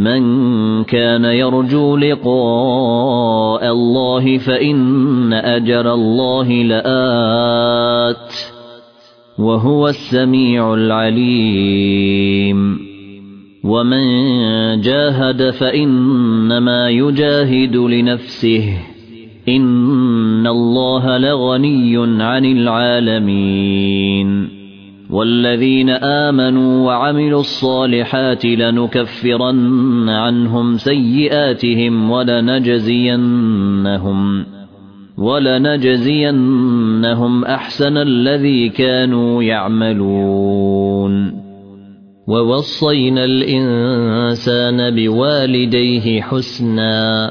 من كان يرجو لقاء الله فإن أجر الله لآت وهو السميع العليم. ومن جاهد فإنما يجاهد لنفسه. إن الله لغني عن العالمين. والذين آمنوا وعملوا الصالحات لنكفرن عنهم سيئاتهم ولنجزينهم ولنجزينهم أحسن الذي كانوا يعملون. ووصينا الإنسان بوالديه حسنا.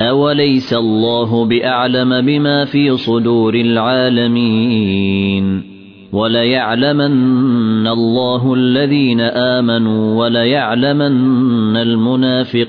أوليس الله بأعلم بما في صدور العالمين وليعلمن الله الذين آمنوا وليعلمن المنافقين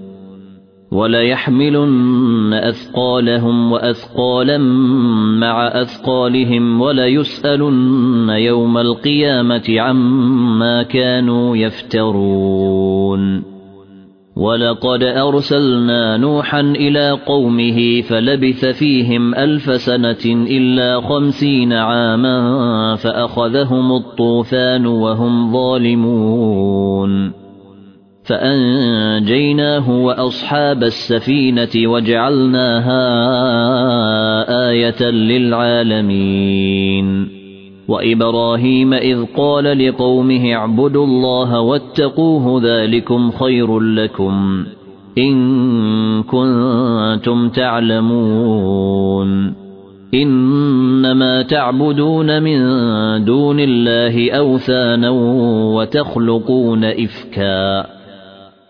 وليحملن أثقالهم وأثقالا مع أثقالهم وليسألن يوم القيامة عما كانوا يفترون. ولقد أرسلنا نوحا إلى قومه فلبث فيهم ألف سنة إلا خمسين عاما فأخذهم الطوفان وهم ظالمون. فأنجيناه وأصحاب السفينة وجعلناها آية للعالمين. وإبراهيم إذ قال لقومه اعبدوا الله واتقوه ذلكم خير لكم إن كنتم تعلمون. إنما تعبدون من دون الله أوثانا وتخلقون إفكا.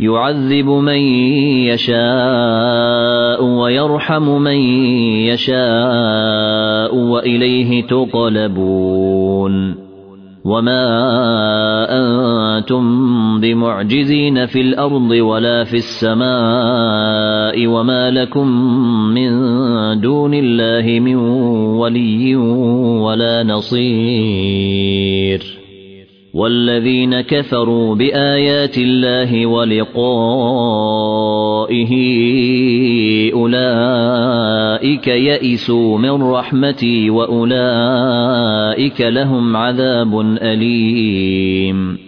يعذب من يشاء ويرحم من يشاء وإليه تقلبون وما أنتم بمعجزين في الأرض ولا في السماء وما لكم من دون الله من ولي ولا نصير والذين كفروا بآيات الله ولقائه أولئك يئسوا من رحمتي وأولئك لهم عذاب أليم.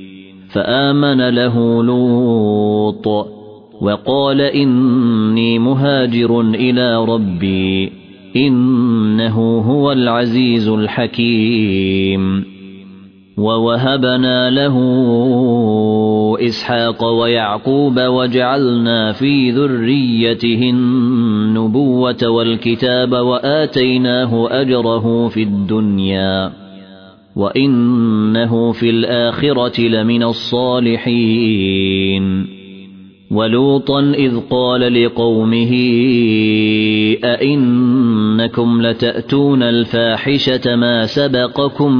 فآمن له لوط وقال إني مهاجر إلى ربي إنه هو العزيز الحكيم ووهبنا له إسحاق ويعقوب وجعلنا في ذريته النبوة والكتاب وآتيناه أجره في الدنيا وإنه في الآخرة لمن الصالحين ولوطا إذ قال لقومه أئنكم لتأتون الفاحشة ما سبقكم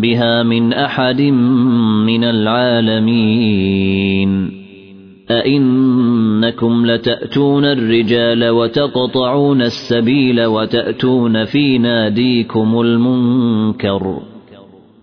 بها من أحد من العالمين أئنكم لتأتون الرجال وتقطعون السبيل وتأتون في ناديكم المنكر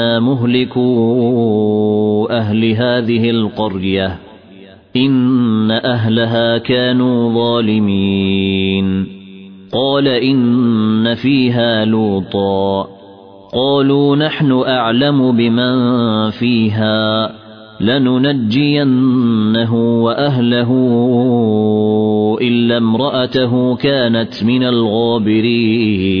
إنا مهلكوا أهل هذه القرية إن أهلها كانوا ظالمين. قال إن فيها لوطا. قالوا نحن أعلم بمن فيها. لننجينه وأهله إلا امرأته كانت من الغابرين.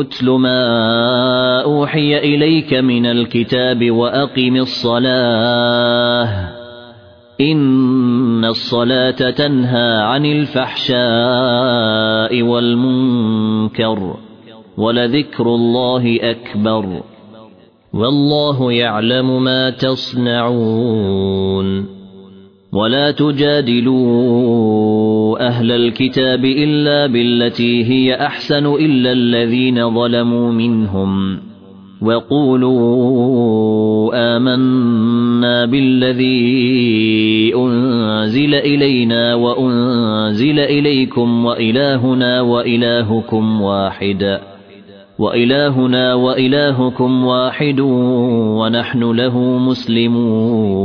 اتل ما أوحي إليك من الكتاب وأقم الصلاة. إن الصلاة تنهى عن الفحشاء والمنكر ولذكر الله أكبر. والله يعلم ما تصنعون. ولا تجادلوا أهل الكتاب إلا بالتي هي أحسن إلا الذين ظلموا منهم وقولوا آمنا بالذي أنزل إلينا وأنزل إليكم وإلهنا وإلهكم واحد وإلهنا وإلهكم واحد ونحن له مسلمون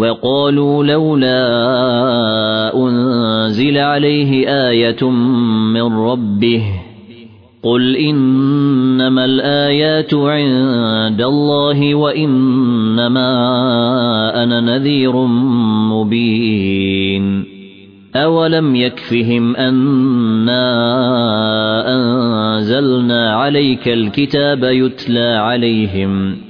وقالوا لولا أنزل عليه آية من ربه قل إنما الآيات عند الله وإنما أنا نذير مبين أولم يكفهم أنا أنزلنا عليك الكتاب يتلى عليهم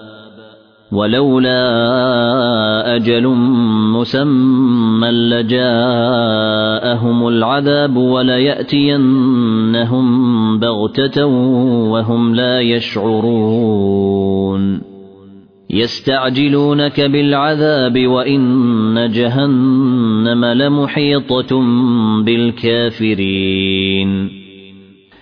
ولولا أجل مسمى لجاءهم العذاب وليأتينهم بغتة وهم لا يشعرون. يستعجلونك بالعذاب وإن جهنم لمحيطة بالكافرين.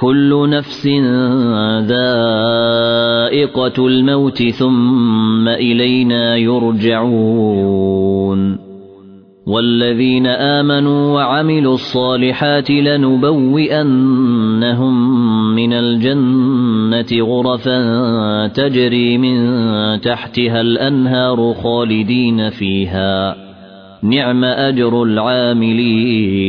كل نفس ذائقة الموت ثم إلينا يرجعون. والذين آمنوا وعملوا الصالحات لنبوئنهم من الجنة غرفا تجري من تحتها الأنهار خالدين فيها. نعم أجر العاملين.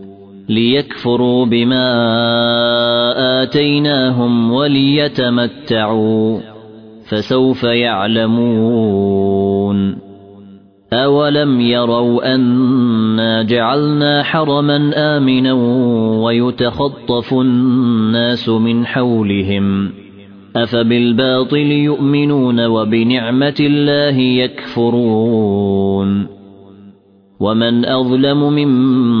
ليكفروا بما آتيناهم وليتمتعوا فسوف يعلمون أولم يروا أنا جعلنا حرما آمنا ويتخطف الناس من حولهم أفبالباطل يؤمنون وبنعمة الله يكفرون ومن أظلم ممن